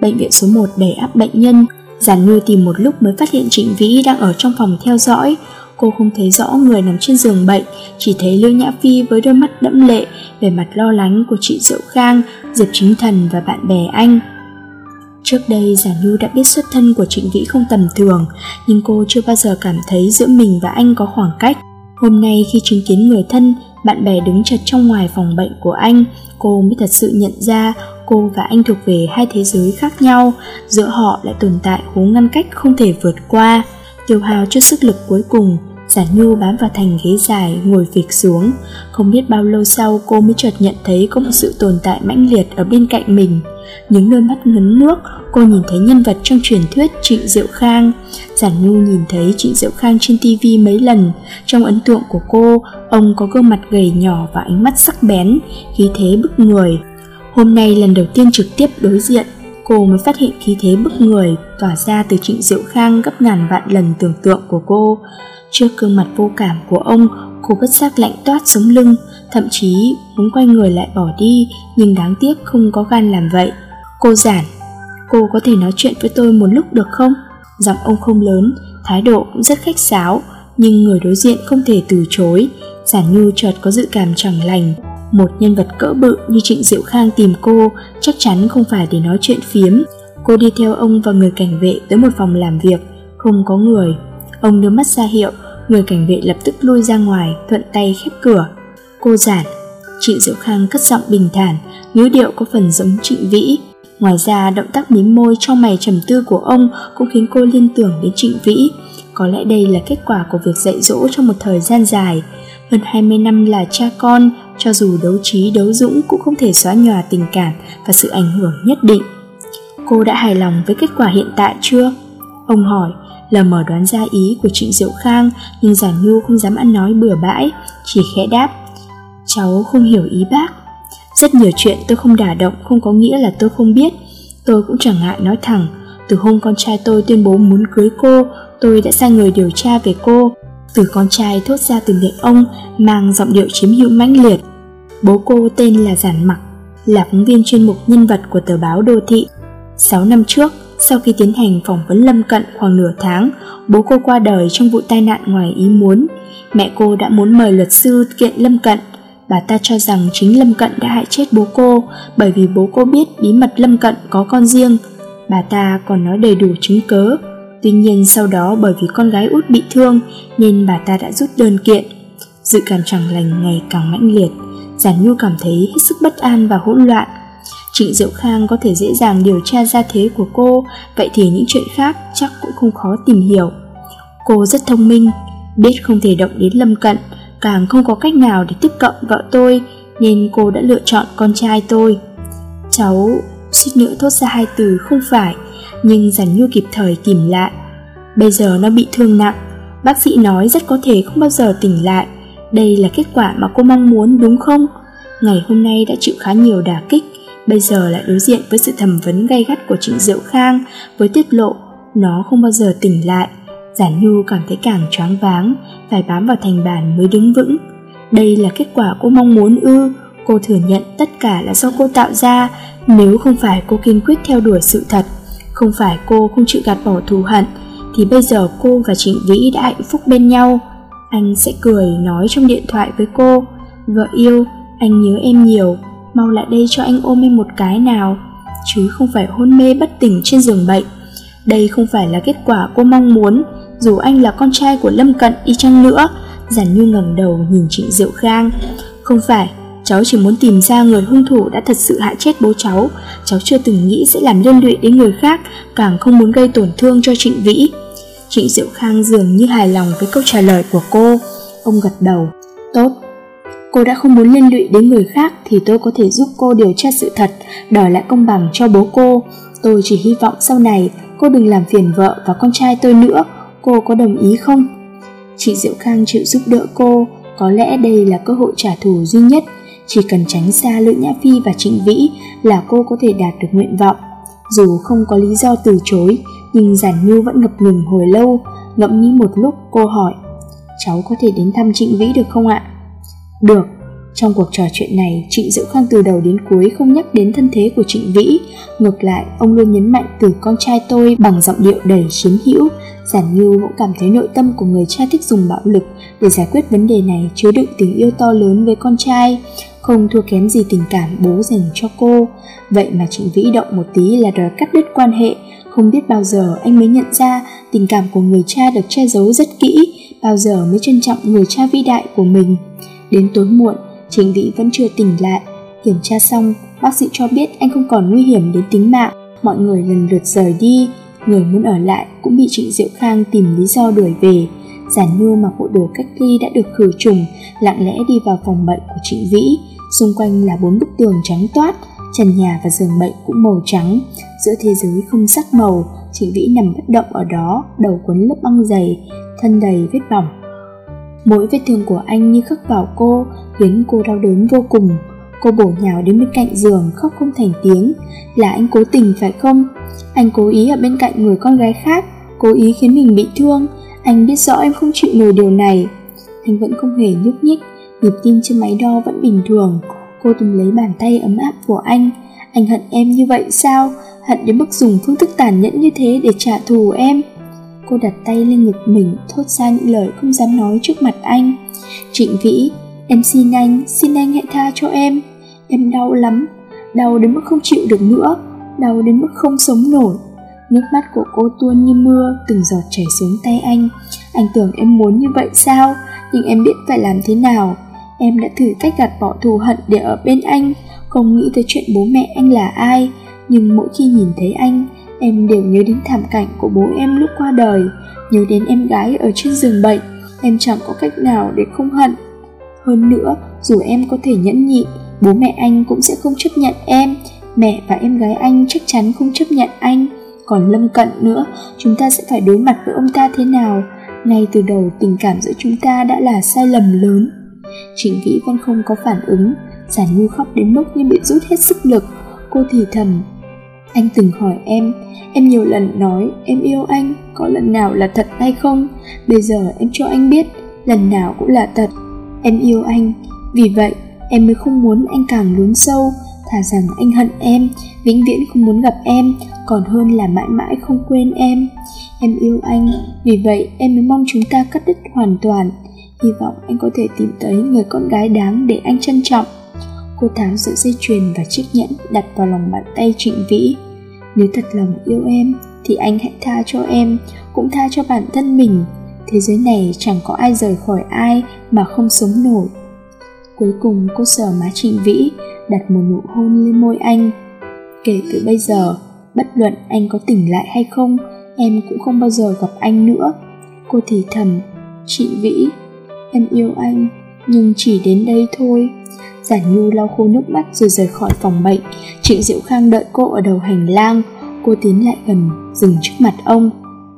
Bệnh viện số 1 đầy áp bệnh nhân, Giản Như tìm một lúc mới phát hiện Trịnh Vĩ đang ở trong phòng theo dõi. Cô không thấy rõ người nằm trên giường bệnh, chỉ thấy Lưu Nhã Phi với đôi mắt đẫm lệ, về mặt lo lắng của chị Diệu Khang, Diệp Chính Thần và bạn bè anh. Trước đây Giản Nhu đã biết xuất thân của Trịnh Vĩ không tầm thường, nhưng cô chưa bao giờ cảm thấy giữa mình và anh có khoảng cách. Hôm nay khi chứng kiến người thân, bạn bè đứng chật trong ngoài phòng bệnh của anh, cô mới thật sự nhận ra cô và anh thuộc về hai thế giới khác nhau, giữa họ lại tồn tại hố ngăn cách không thể vượt qua. Tiêu hao chút sức lực cuối cùng, giản Nhu bám vào thành ghế dài, ngồi phịch xuống. Không biết bao lâu sau cô mới chợt nhận thấy có một sự tồn tại mãnh liệt ở bên cạnh mình. Những đôi mắt ngấn nước, cô nhìn thấy nhân vật trong truyền thuyết Trịnh Diệu Khang. giản Nhu nhìn thấy Trịnh Diệu Khang trên tivi mấy lần. Trong ấn tượng của cô, ông có gương mặt gầy nhỏ và ánh mắt sắc bén, khí thế bức người. Hôm nay lần đầu tiên trực tiếp đối diện, cô mới phát hiện khí thế bức người tỏa ra từ Trịnh Diệu Khang gấp ngàn vạn lần tưởng tượng của cô. Trước gương mặt vô cảm của ông, cô bất giác lạnh toát sống lưng, thậm chí muốn quay người lại bỏ đi, nhưng đáng tiếc không có gan làm vậy. Cô giản, cô có thể nói chuyện với tôi một lúc được không? Giọng ông không lớn, thái độ cũng rất khách sáo, nhưng người đối diện không thể từ chối. Giản Nhu chợt có dự cảm chẳng lành, một nhân vật cỡ bự như Trịnh Diệu Khang tìm cô chắc chắn không phải để nói chuyện phiếm. Cô đi theo ông và người cảnh vệ tới một phòng làm việc, không có người. Ông đưa mắt ra hiệu, người cảnh vệ lập tức lui ra ngoài, thuận tay khép cửa. Cô giản. Trịnh Diệu Khang cất giọng bình thản, ngữ điệu có phần giống Trịnh Vĩ. Ngoài ra, động tác mím môi trong mày trầm tư của ông cũng khiến cô liên tưởng đến Trịnh Vĩ. Có lẽ đây là kết quả của việc dạy dỗ trong một thời gian dài. Hơn 20 năm là cha con, cho dù đấu trí đấu dũng cũng không thể xóa nhòa tình cảm và sự ảnh hưởng nhất định. Cô đã hài lòng với kết quả hiện tại chưa? Ông hỏi, lờ mờ đoán ra ý của Trịnh Diệu Khang nhưng Giản Nhu không dám ăn nói bừa bãi, chỉ khẽ đáp. Cháu không hiểu ý bác. Rất nhiều chuyện tôi không đả động không có nghĩa là tôi không biết. Tôi cũng chẳng ngại nói thẳng, từ hôm con trai tôi tuyên bố muốn cưới cô, tôi đã sai người điều tra về cô. Từ con trai thốt ra từ miệng ông mang giọng điệu chiếm hữu mãnh liệt. Bố cô tên là Giản Mặc, là phóng viên chuyên mục nhân vật của tờ báo Đô Thị. 6 năm trước, sau khi tiến hành phỏng vấn Lâm Cận khoảng nửa tháng, bố cô qua đời trong vụ tai nạn ngoài ý muốn. Mẹ cô đã muốn mời luật sư kiện Lâm Cận. Bà ta cho rằng chính Lâm Cận đã hại chết bố cô bởi vì bố cô biết bí mật Lâm Cận có con riêng. Bà ta còn nói đầy đủ chứng cớ. Tuy nhiên sau đó bởi vì con gái út bị thương nên bà ta đã rút đơn kiện. Dự cảm chẳng lành ngày càng mãnh liệt. Giản Nhu cảm thấy hết sức bất an và hỗn loạn Trịnh Diệu Khang có thể dễ dàng điều tra ra thế của cô, vậy thì những chuyện khác chắc cũng không khó tìm hiểu. Cô rất thông minh, biết không thể động đến Lâm Cận, càng không có cách nào để tiếp cận vợ tôi, nên cô đã lựa chọn con trai tôi. Cháu suýt nữa thốt ra hai từ không phải, nhưng Giản Nhu kịp thời kìm lại. Bây giờ nó bị thương nặng, bác sĩ nói rất có thể không bao giờ tỉnh lại. Đây là kết quả mà cô mong muốn đúng không? Ngày hôm nay đã chịu khá nhiều đả kích, bây giờ lại đối diện với sự thẩm vấn gay gắt của Trịnh Diệu Khang với tiết lộ nó không bao giờ tỉnh lại. Giản Nhu cảm thấy càng choáng váng, phải bám vào thành bàn mới đứng vững. Đây là kết quả cô mong muốn ư, cô thừa nhận tất cả là do cô tạo ra, nếu không phải cô kiên quyết theo đuổi sự thật, không phải cô không chịu gạt bỏ thù hận, thì bây giờ cô và Trịnh Vĩ đã hạnh phúc bên nhau. Anh sẽ cười nói trong điện thoại với cô, vợ yêu, anh nhớ em nhiều, mau lại đây cho anh ôm em một cái nào chứ không phải hôn mê bất tỉnh trên giường bệnh. Đây không phải là kết quả cô mong muốn dù anh là con trai của lâm cận y chăng nữa giản như ngẩng đầu nhìn trịnh diệu khang. Không phải cháu chỉ muốn tìm ra người hung thủ đã thật sự hại chết bố cháu. Cháu chưa từng nghĩ sẽ làm liên lụy đến người khác càng không muốn gây tổn thương cho trịnh vĩ. Trịnh diệu khang dường như hài lòng với câu trả lời của cô. Ông gật đầu. Tốt. Cô đã không muốn liên lụy đến người khác thì tôi có thể giúp cô điều tra sự thật, đòi lại công bằng cho bố cô. Tôi chỉ hy vọng sau này cô đừng làm phiền vợ và con trai tôi nữa, cô có đồng ý không? Chị Diệu Khang chịu giúp đỡ cô, có lẽ đây là cơ hội trả thù duy nhất, chỉ cần tránh xa Lữ Nhã Phi và Trịnh Vĩ là cô có thể đạt được nguyện vọng. Dù không có lý do từ chối, nhưng Giản Nhu vẫn ngập ngừng hồi lâu, ngẫm nghĩ một lúc cô hỏi, cháu có thể đến thăm Trịnh Vĩ được không ạ? Được, trong cuộc trò chuyện này, Trịnh Diệu Khang từ đầu đến cuối không nhắc đến thân thế của Trịnh Vĩ. Ngược lại, ông luôn nhấn mạnh từ con trai tôi bằng giọng điệu đầy chiếm hữu. Giản Như cũng cảm thấy nội tâm của người cha thích dùng bạo lực để giải quyết vấn đề này chứa đựng tình yêu to lớn với con trai, không thua kém gì tình cảm bố dành cho cô. Vậy mà Trịnh Vĩ động một tí là đòi cắt đứt quan hệ, không biết bao giờ anh mới nhận ra tình cảm của người cha được che giấu rất kỹ, bao giờ mới trân trọng người cha vĩ đại của mình. Đến tối muộn, Trình Vĩ vẫn chưa tỉnh lại. Kiểm tra xong, bác sĩ cho biết anh không còn nguy hiểm đến tính mạng. Mọi người lần lượt rời đi, người muốn ở lại cũng bị Trịnh Diệu Khang tìm lý do đuổi về. Giản Nhu mặc bộ đồ cách ly đã được khử trùng, lặng lẽ đi vào phòng bệnh của Trịnh Vĩ. Xung quanh là bốn bức tường trắng toát, trần nhà và giường bệnh cũng màu trắng. Giữa thế giới không sắc màu, Trịnh Vĩ nằm bất động ở đó, đầu quấn lớp băng dày, thân đầy vết bỏng. Mỗi vết thương của anh như khắc vào cô, khiến cô đau đớn vô cùng. Cô bổ nhào đến bên cạnh giường khóc không thành tiếng Là anh cố tình phải không? Anh cố ý ở bên cạnh người con gái khác Cố ý khiến mình bị thương Anh biết rõ em không chịu nổi điều này Anh vẫn không hề nhúc nhích Nhịp tim trên máy đo vẫn bình thường. Cô từng lấy bàn tay ấm áp của anh. Anh hận em như vậy sao? Hận đến mức dùng phương thức tàn nhẫn như thế để trả thù em? Cô đặt tay lên ngực mình Thốt ra những lời không dám nói trước mặt anh. Trịnh Vĩ Em xin anh, xin anh hãy tha cho em. Em đau lắm, đau đến mức không chịu được nữa. Đau đến mức không sống nổi. Nước mắt của cô tuôn như mưa Từng giọt chảy xuống tay anh. Anh tưởng em muốn như vậy sao? Nhưng em biết phải làm thế nào. Em đã thử cách gạt bỏ thù hận để ở bên anh Không nghĩ tới chuyện bố mẹ anh là ai Nhưng mỗi khi nhìn thấy anh Em đều nhớ đến thảm cảnh của bố em lúc qua đời Nhớ đến em gái ở trên giường bệnh Em chẳng có cách nào để không hận hơn nữa, dù em có thể nhẫn nhịn, bố mẹ anh cũng sẽ không chấp nhận em. Mẹ và em gái anh chắc chắn không chấp nhận anh. Còn Lâm Cận nữa, chúng ta sẽ phải đối mặt với ông ta thế nào? Ngay từ đầu tình cảm giữa chúng ta đã là sai lầm lớn. Trịnh Vĩ vẫn không có phản ứng, Giản Nhu khóc đến mức như bị rút hết sức lực. Cô thì thầm, anh từng hỏi em, em nhiều lần nói em yêu anh, có lần nào là thật hay không? Bây giờ em cho anh biết, lần nào cũng là thật. Em yêu anh, vì vậy em mới không muốn anh càng lún sâu, thà rằng anh hận em, vĩnh viễn không muốn gặp em, còn hơn là mãi mãi không quên em. Em yêu anh, vì vậy em mới mong chúng ta cắt đứt hoàn toàn. Hy vọng anh có thể tìm tới người con gái đáng để anh trân trọng. Cô tháo sợi dây chuyền và chiếc nhẫn đặt vào lòng bàn tay Trịnh Vĩ. Nếu thật lòng yêu em, thì anh hãy tha cho em, cũng tha cho bản thân mình thế giới này chẳng có ai rời khỏi ai mà không sống nổi cuối cùng cô sờ má trịnh vĩ đặt một nụ hôn lên môi anh kể từ bây giờ bất luận anh có tỉnh lại hay không em cũng không bao giờ gặp anh nữa cô thì thầm chị vĩ em yêu anh nhưng chỉ đến đây thôi. Giản nhu lau khô nước mắt rồi rời khỏi phòng bệnh. Trịnh diệu khang đợi cô ở đầu hành lang. Cô tiến lại gần dừng trước mặt ông.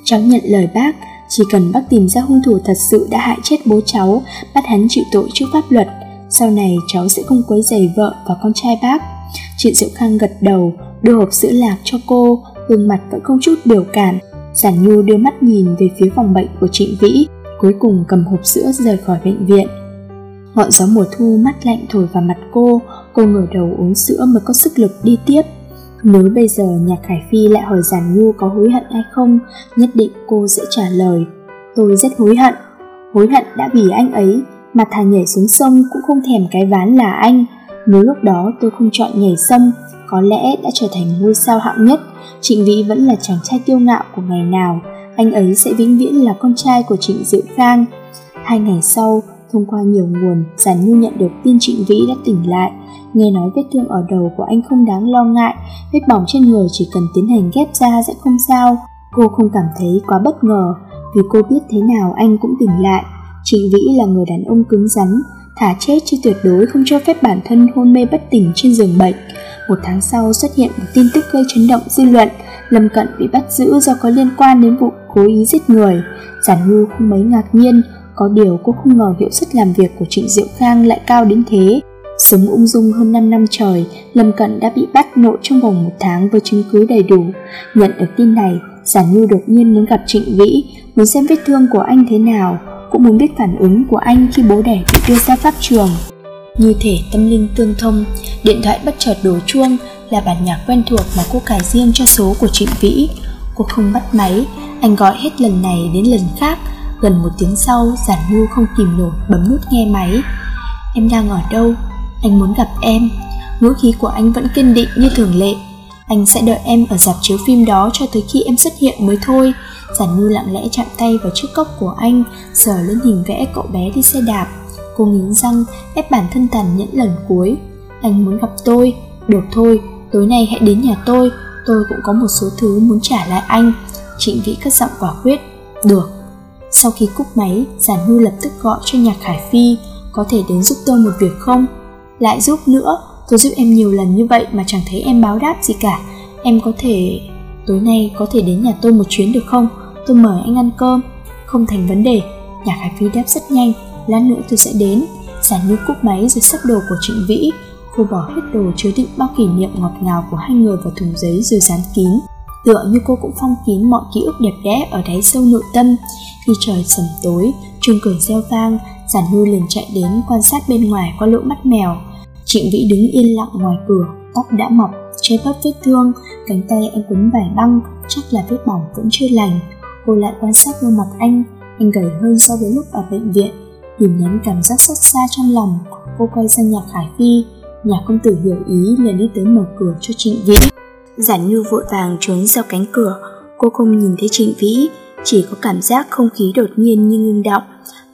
Cháu nhận lời bác chỉ cần bác tìm ra hung thủ thật sự đã hại chết bố cháu, bắt hắn chịu tội trước pháp luật, sau này cháu sẽ không quấy rầy vợ và con trai bác. Trịnh Diệu Khang gật đầu, đưa hộp sữa lạc cho cô, gương mặt vẫn không chút biểu cảm. Giản Nhu đưa mắt nhìn về phía phòng bệnh của Trịnh Vĩ, cuối cùng cầm hộp sữa rời khỏi bệnh viện. Ngọn gió mùa thu mát lạnh thổi vào mặt cô, cô ngửa đầu uống sữa mới có sức lực đi tiếp. Nếu bây giờ nhạc Khải Phi lại hỏi Giản Nhu có hối hận hay không, nhất định cô sẽ trả lời Tôi rất hối hận Hối hận đã vì anh ấy mà thà nhảy xuống sông cũng không thèm cái ván là anh Nếu lúc đó tôi không chọn nhảy sông Có lẽ đã trở thành ngôi sao hạng nhất Trịnh Vĩ vẫn là chàng trai kiêu ngạo của ngày nào anh ấy sẽ vĩnh viễn là con trai của Trịnh Diệu Khang Hai ngày sau, thông qua nhiều nguồn, Giản Nhu nhận được tin Trịnh Vĩ đã tỉnh lại Nghe nói vết thương ở đầu của anh không đáng lo ngại, vết bỏng trên người chỉ cần tiến hành ghép ra sẽ không sao. Cô không cảm thấy quá bất ngờ, vì cô biết thế nào anh cũng tỉnh lại. Trịnh Vĩ là người đàn ông cứng rắn, thả chết chứ tuyệt đối không cho phép bản thân hôn mê bất tỉnh trên giường bệnh. Một tháng sau xuất hiện một tin tức gây chấn động dư luận, Lâm Cận bị bắt giữ do có liên quan đến vụ cố ý giết người. Giản Ngư không mấy ngạc nhiên, có điều cô không ngờ hiệu suất làm việc của Trịnh Diệu Khang lại cao đến thế. Sống ung dung hơn 5 năm trời, Lâm Cận đã bị bắt nộ trong vòng một tháng với chứng cứ đầy đủ. Nhận được tin này, Giản Ngư đột nhiên muốn gặp Trịnh Vĩ, muốn xem vết thương của anh thế nào, cũng muốn biết phản ứng của anh khi bố đẻ bị đưa ra pháp trường. Như thể tâm linh tương thông, điện thoại bất chợt đổ chuông là bản nhạc quen thuộc mà cô cài riêng cho số của Trịnh Vĩ. Cô không bắt máy, anh gọi hết lần này đến lần khác. Gần một tiếng sau, Giản Nhu không kìm nổi bấm nút nghe máy. Em đang ở đâu? Anh muốn gặp em Ngữ khí của anh vẫn kiên định như thường lệ Anh sẽ đợi em ở dạp chiếu phim đó cho tới khi em xuất hiện mới thôi Giản Nhu lặng lẽ chạm tay vào chiếc cốc của anh Sờ lên hình vẽ cậu bé đi xe đạp Cô nghiến răng ép bản thân tàn nhẫn lần cuối Anh muốn gặp tôi Được thôi, tối nay hãy đến nhà tôi Tôi cũng có một số thứ muốn trả lại anh Trịnh Vĩ cất giọng quả quyết Được Sau khi cúp máy, Giản Nhu lập tức gọi cho Nhạc Khải Phi, có thể đến giúp tôi một việc không? Lại giúp nữa, tôi giúp em nhiều lần như vậy mà chẳng thấy em báo đáp gì cả. Em có thể... Tối nay có thể đến nhà tôi một chuyến được không? Tôi mời anh ăn cơm. Không thành vấn đề. Nhạc Khải Phi đáp rất nhanh, lát nữa tôi sẽ đến. Giản như cúp máy rồi sắp đồ của Trịnh Vĩ. Cô bỏ hết đồ chứa đựng bao kỷ niệm ngọt ngào của hai người vào thùng giấy rồi dán kín tựa như cô cũng phong kín mọi ký ức đẹp đẽ ở đáy sâu nội tâm khi trời sầm tối, chuông cửa reo vang giản hư liền chạy đến quan sát bên ngoài qua lỗ mắt mèo trịnh vĩ đứng yên lặng ngoài cửa, tóc đã mọc, che bớt vết thương, cánh tay anh quấn vải băng, chắc là vết bỏng vẫn chưa lành cô lại quan sát gương mặt anh anh gầy hơn so với lúc ở bệnh viện Nhìn nén cảm giác xót xa trong lòng cô quay sang nhà khải phi nhà công tử hiểu ý liền đi tới mở cửa cho trịnh vĩ Giản Như vội vàng trốn sau cánh cửa, cô không nhìn thấy Trịnh Vĩ, chỉ có cảm giác không khí đột nhiên như ngưng động,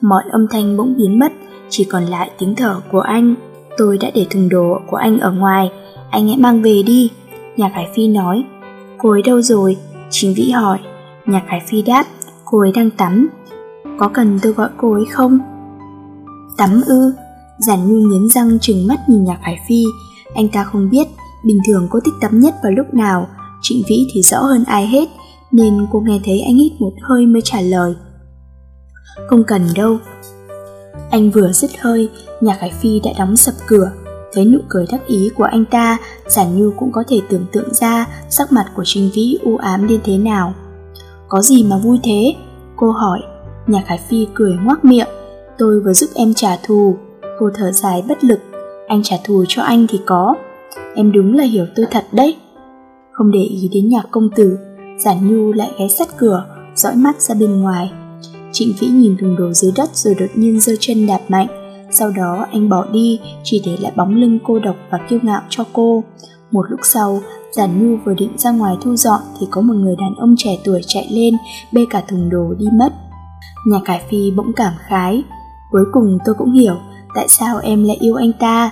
mọi âm thanh bỗng biến mất, chỉ còn lại tiếng thở của anh. Tôi đã để thùng đồ của anh ở ngoài, anh hãy mang về đi. Nhạc khải Phi nói, cô ấy đâu rồi? Trịnh Vĩ hỏi, Nhạc khải Phi đáp, cô ấy đang tắm. Có cần tôi gọi cô ấy không? Tắm ư? Giản nhu nghiến răng trừng mắt nhìn Nhạc Hải Phi, anh ta không biết Bình thường cô thích tắm nhất vào lúc nào, Trịnh Vĩ thì rõ hơn ai hết, nên cô nghe thấy anh hít một hơi mới trả lời. Không cần đâu. Anh vừa dứt hơi, nhà hải Phi đã đóng sập cửa. Thấy nụ cười đắc ý của anh ta, Giản Nhu cũng có thể tưởng tượng ra sắc mặt của Trịnh Vĩ u ám đến thế nào. Có gì mà vui thế? Cô hỏi. Nhà hải Phi cười ngoác miệng. Tôi vừa giúp em trả thù. Cô thở dài bất lực. Anh trả thù cho anh thì có, em đúng là hiểu tôi thật đấy. Không để ý đến nhạc công tử, Giản Nhu lại ghé sát cửa, dõi mắt ra bên ngoài. Trịnh Vĩ nhìn thùng đồ dưới đất rồi đột nhiên giơ chân đạp mạnh, sau đó anh bỏ đi, chỉ để lại bóng lưng cô độc và kiêu ngạo cho cô. Một lúc sau, Giản Nhu vừa định ra ngoài thu dọn thì có một người đàn ông trẻ tuổi chạy lên, bê cả thùng đồ đi mất. Nhà Cải Phi bỗng cảm khái, cuối cùng tôi cũng hiểu tại sao em lại yêu anh ta.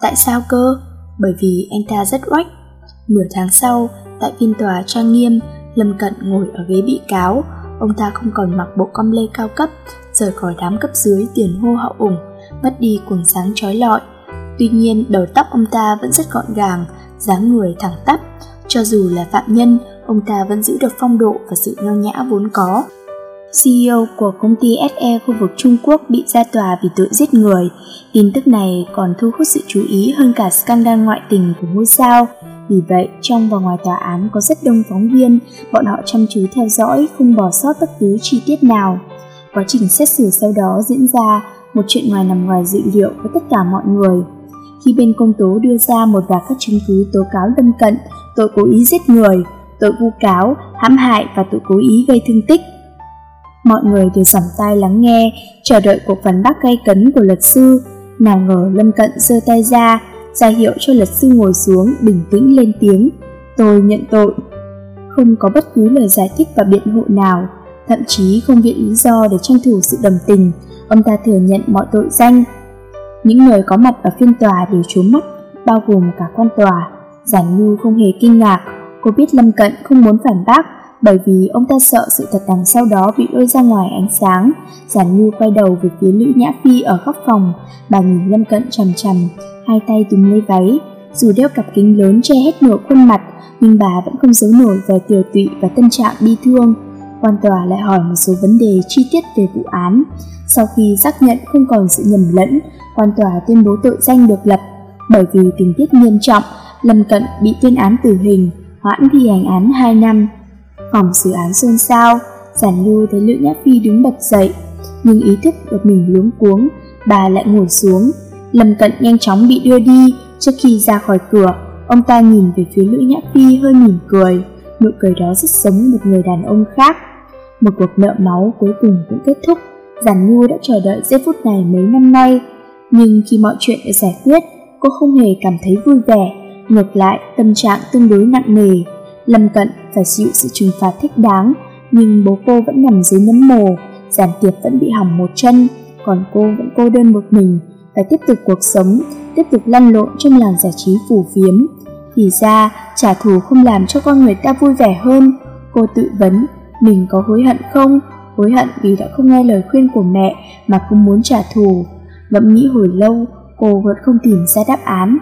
Tại sao cơ? bởi vì anh ta rất oách. Nửa tháng sau, tại phiên tòa trang nghiêm, Lâm Cận ngồi ở ghế bị cáo, ông ta không còn mặc bộ com lê cao cấp, rời khỏi đám cấp dưới tiền hô hậu ủng, mất đi quần sáng trói lọi. Tuy nhiên, đầu tóc ông ta vẫn rất gọn gàng, dáng người thẳng tắp, cho dù là phạm nhân, ông ta vẫn giữ được phong độ và sự nho nhã vốn có. CEO của công ty SE khu vực Trung Quốc bị ra tòa vì tội giết người. Tin tức này còn thu hút sự chú ý hơn cả scandal ngoại tình của ngôi sao. Vì vậy, trong và ngoài tòa án có rất đông phóng viên, bọn họ chăm chú theo dõi, không bỏ sót bất cứ chi tiết nào. Quá trình xét xử sau đó diễn ra, một chuyện ngoài nằm ngoài dự liệu của tất cả mọi người. Khi bên công tố đưa ra một loạt các chứng cứ tố cáo Lâm Cận, tội cố ý giết người, tội vu cáo, hãm hại và tội cố ý gây thương tích, Mọi người đều sẵn tai lắng nghe, chờ đợi cuộc phản bác gay cấn của luật sư. Nào ngờ Lâm Cận giơ tay ra, ra hiệu cho luật sư ngồi xuống, bình tĩnh lên tiếng. Tôi nhận tội. Không có bất cứ lời giải thích và biện hộ nào, thậm chí không viện lý do để tranh thủ sự đồng tình. Ông ta thừa nhận mọi tội danh. Những người có mặt ở phiên tòa đều trốn mắt, bao gồm cả quan tòa. Giản Nhu không hề kinh ngạc, cô biết Lâm Cận không muốn phản bác bởi vì ông ta sợ sự thật đằng sau đó bị lôi ra ngoài ánh sáng. Giản Nhu quay đầu về phía Lữ Nhã Phi ở góc phòng, bà nhìn Lâm Cận chằm chằm, hai tay túm lấy váy. Dù đeo cặp kính lớn che hết nửa khuôn mặt, nhưng bà vẫn không giấu nổi vẻ tiều tụy và tâm trạng bi thương. Quan tòa lại hỏi một số vấn đề chi tiết về vụ án. Sau khi xác nhận không còn sự nhầm lẫn, quan tòa tuyên bố tội danh được lập. Bởi vì tình tiết nghiêm trọng, Lâm Cận bị tuyên án tử hình, hoãn thi hành án 2 năm. Phòng xử án xôn xao, giản lưu thấy Lữ Nhã Phi đứng bật dậy, nhưng ý thức được mình luống cuống, bà lại ngồi xuống. Lâm Cận nhanh chóng bị đưa đi, trước khi ra khỏi cửa, ông ta nhìn về phía Lữ Nhã Phi hơi mỉm cười, nụ cười đó rất giống một người đàn ông khác. Một cuộc nợ máu cuối cùng cũng kết thúc, Giản Nhu đã chờ đợi giây phút này mấy năm nay, nhưng khi mọi chuyện được giải quyết, cô không hề cảm thấy vui vẻ, ngược lại tâm trạng tương đối nặng nề. Lâm Cận phải chịu sự trừng phạt thích đáng, nhưng bố cô vẫn nằm dưới nấm mồ, giản tiệp vẫn bị hỏng một chân, còn cô vẫn cô đơn một mình, phải tiếp tục cuộc sống, tiếp tục lăn lộn trong làng giải trí phủ phiếm. Thì ra, trả thù không làm cho con người ta vui vẻ hơn. Cô tự vấn, mình có hối hận không? hối hận vì đã không nghe lời khuyên của mẹ mà cũng muốn trả thù. Ngẫm nghĩ hồi lâu, cô vẫn không tìm ra đáp án.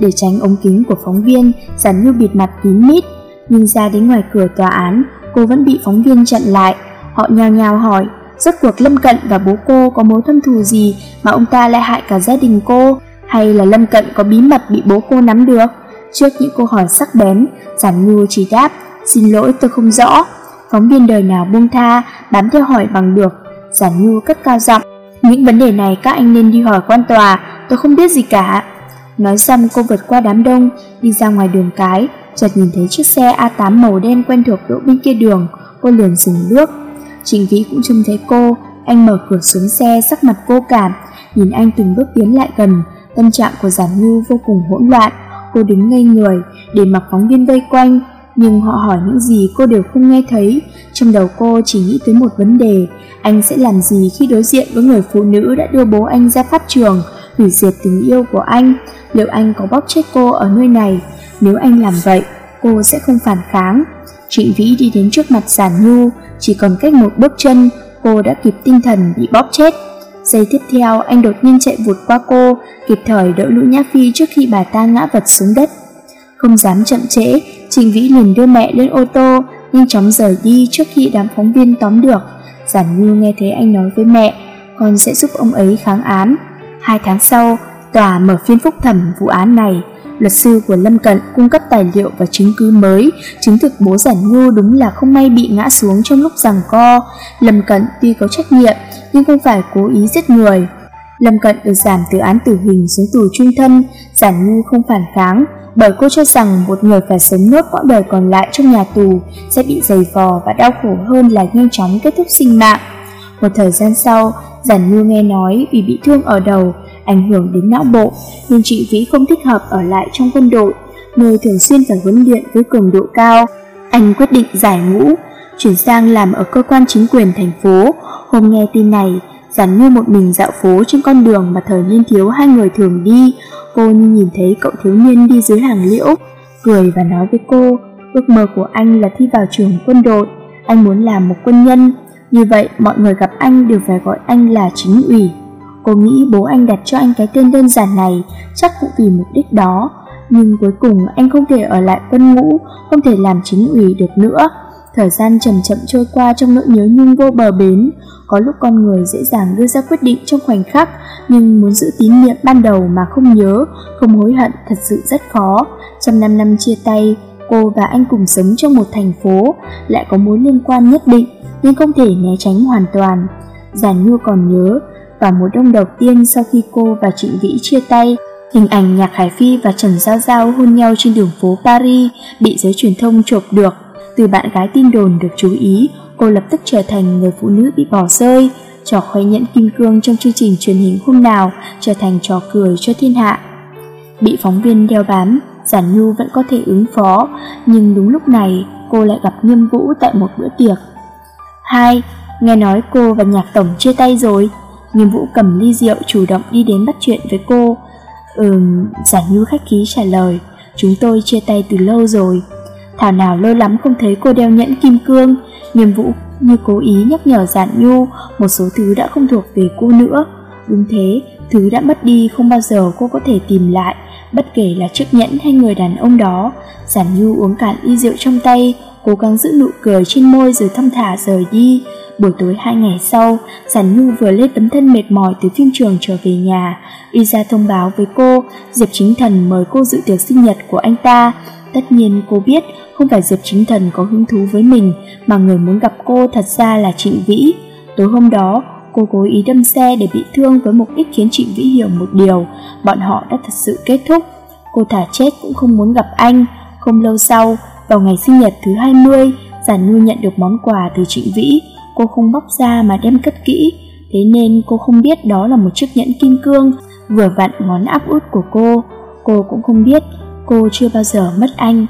Để tránh ống kính của phóng viên, Giản Như bịt mặt kín mít, nhưng ra đến ngoài cửa tòa án, cô vẫn bị phóng viên chặn lại. Họ nhào nhào hỏi, rốt cuộc Lâm Cận và bố cô có mối thâm thù gì mà ông ta lại hại cả gia đình cô, hay là Lâm Cận có bí mật bị bố cô nắm được? Trước những câu hỏi sắc bén, Giản Như chỉ đáp, xin lỗi tôi không rõ. Phóng viên đời nào buông tha, bám theo hỏi bằng được. Giản Như cất cao giọng, những vấn đề này các anh nên đi hỏi quan tòa, tôi không biết gì cả. Nói xong cô vượt qua đám đông, đi ra ngoài đường cái, chợt nhìn thấy chiếc xe A8 màu đen quen thuộc đỗ bên kia đường, cô liền dừng bước. Trình Vĩ cũng trông thấy cô, anh mở cửa xuống xe sắc mặt vô cảm, nhìn anh từng bước tiến lại gần, tâm trạng của Giản Nhu vô cùng hỗn loạn. Cô đứng ngây người, để mặc phóng viên vây quanh, nhưng họ hỏi những gì cô đều không nghe thấy. Trong đầu cô chỉ nghĩ tới một vấn đề, anh sẽ làm gì khi đối diện với người phụ nữ đã đưa bố anh ra pháp trường, hủy diệt tình yêu của anh, liệu anh có bóp chết cô ở nơi này? Nếu anh làm vậy, cô sẽ không phản kháng. Trịnh Vĩ đi đến trước mặt Giản Nhu, chỉ còn cách một bước chân, cô đã kịp tinh thần bị bóp chết. Giây tiếp theo, anh đột nhiên chạy vụt qua cô, kịp thời đỡ Lũ Nhã Phi trước khi bà ta ngã vật xuống đất. Không dám chậm trễ, trịnh Vĩ liền đưa mẹ lên ô tô, nhanh chóng rời đi trước khi đám phóng viên tóm được. Giản Như nghe thấy anh nói với mẹ, con sẽ giúp ông ấy kháng án. Hai tháng sau, tòa mở phiên phúc thẩm vụ án này. Luật sư của Lâm Cận cung cấp tài liệu và chứng cứ mới, chứng thực bố Giản Nhu đúng là không may bị ngã xuống trong lúc giằng co. Lâm Cận tuy có trách nhiệm, nhưng không phải cố ý giết người. Lâm Cận được giảm từ án tử hình xuống tù trung thân, Giản Nhu không phản kháng, bởi cô cho rằng một người phải sống nốt quãng đời còn lại trong nhà tù sẽ bị dày vò và đau khổ hơn là nhanh chóng kết thúc sinh mạng. Một thời gian sau, Giản Ngư nghe nói vì bị thương ở đầu, ảnh hưởng đến não bộ, nên chị Vĩ không thích hợp ở lại trong quân đội, nơi thường xuyên phải huấn luyện với cường độ cao. Anh quyết định giải ngũ, chuyển sang làm ở cơ quan chính quyền thành phố. Hôm nghe tin này, Giản Ngư một mình dạo phố trên con đường mà thời niên thiếu hai người thường đi, cô như nhìn thấy cậu thiếu niên đi dưới hàng liễu, cười và nói với cô, ước mơ của anh là thi vào trường quân đội, anh muốn làm một quân nhân, như vậy mọi người gặp anh đều phải gọi anh là chính ủy. Cô nghĩ bố anh đặt cho anh cái tên đơn giản này chắc cũng vì mục đích đó, nhưng cuối cùng anh không thể ở lại quân ngũ, không thể làm chính ủy được nữa. Thời gian chậm chậm trôi qua trong nỗi nhớ nhung vô bờ bến, có lúc con người dễ dàng đưa ra quyết định trong khoảnh khắc, nhưng muốn giữ tín nhiệm ban đầu mà không nhớ, không hối hận thật sự rất khó. Trong 5 năm chia tay, cô và anh cùng sống trong một thành phố, lại có mối liên quan nhất định, nên không thể né tránh hoàn toàn. Giản Nhu còn nhớ, vào mùa đông đầu tiên sau khi cô và Trịnh Vĩ chia tay, hình ảnh Nhạc Hải Phi và Trần Giao Giao hôn nhau trên đường phố Paris bị giới truyền thông chụp được. Từ bạn gái tin đồn được chú ý, cô lập tức trở thành người phụ nữ bị bỏ rơi. Trò khoe nhẫn kim cương trong chương trình truyền hình hôm nào trở thành trò cười cho thiên hạ. Bị phóng viên đeo bám, Giản Nhu vẫn có thể ứng phó, nhưng đúng lúc này cô lại gặp Nghiêm Vũ tại một bữa tiệc. Hai, nghe nói cô và Nhạc Tổng chia tay rồi. Nghiêm Vũ cầm ly rượu chủ động đi đến bắt chuyện với cô. Ừm, Giản Nhu khách khí trả lời, chúng tôi chia tay từ lâu rồi. Thảo nào lâu lắm không thấy cô đeo nhẫn kim cương, Nghiêm Vũ như cố ý nhắc nhở Giản Nhu một số thứ đã không thuộc về cô nữa. Đúng thế, thứ đã mất đi không bao giờ cô có thể tìm lại, bất kể là chiếc nhẫn hay người đàn ông đó. Giản Nhu uống cạn ly rượu trong tay, cố gắng giữ nụ cười trên môi rồi thong thả rời đi. Buổi tối hai ngày sau, Giản Nhu vừa lên tấm thân mệt mỏi từ phim trường trở về nhà, y ra thông báo với cô, Diệp Chính Thần mời cô dự tiệc sinh nhật của anh ta. Tất nhiên cô biết không phải Diệp Chính Thần có hứng thú với mình, mà người muốn gặp cô thật ra là Trịnh Vĩ. Tối hôm đó, cô cố ý đâm xe để bị thương với mục đích khiến Trịnh Vĩ hiểu một điều, bọn họ đã thật sự kết thúc. Cô thả chết cũng không muốn gặp anh. Không lâu sau, vào ngày sinh nhật thứ 20, Giản Nhu nhận được món quà từ Trịnh Vĩ, cô không bóc ra mà đem cất kỹ, thế nên cô không biết đó là một chiếc nhẫn kim cương, vừa vặn món áp út của cô. Cô cũng không biết cô chưa bao giờ mất anh.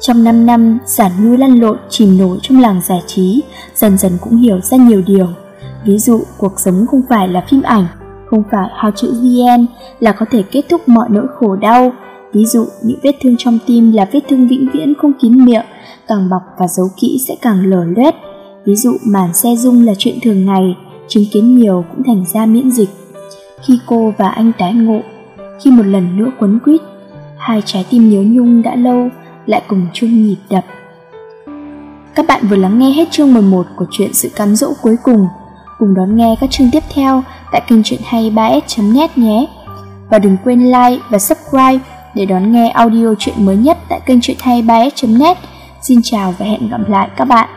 Trong 5 năm, Giản Nhu lăn lộn chìm nổi trong làng giải trí, dần dần cũng hiểu ra nhiều điều. Ví dụ, cuộc sống không phải là phim ảnh, không phải hai chữ VN là có thể kết thúc mọi nỗi khổ đau. Ví dụ, những vết thương trong tim là vết thương vĩnh viễn không kín miệng, càng bọc và giấu kỹ sẽ càng lở loét. Ví dụ màn xe rung là chuyện thường ngày, chứng kiến nhiều cũng thành ra miễn dịch. Khi cô và anh tái ngộ, khi một lần nữa quấn quýt, hai trái tim nhớ nhung đã lâu lại cùng chung nhịp đập. Các bạn vừa lắng nghe hết chương 11 của truyện Sự cám dỗ cuối cùng. Cùng đón nghe các chương tiếp theo tại kênh truyện hay 3s.net nhé. Và đừng quên like và subscribe để đón nghe audio truyện mới nhất tại kênh truyện hay 3s.net. Xin chào và hẹn gặp lại các bạn.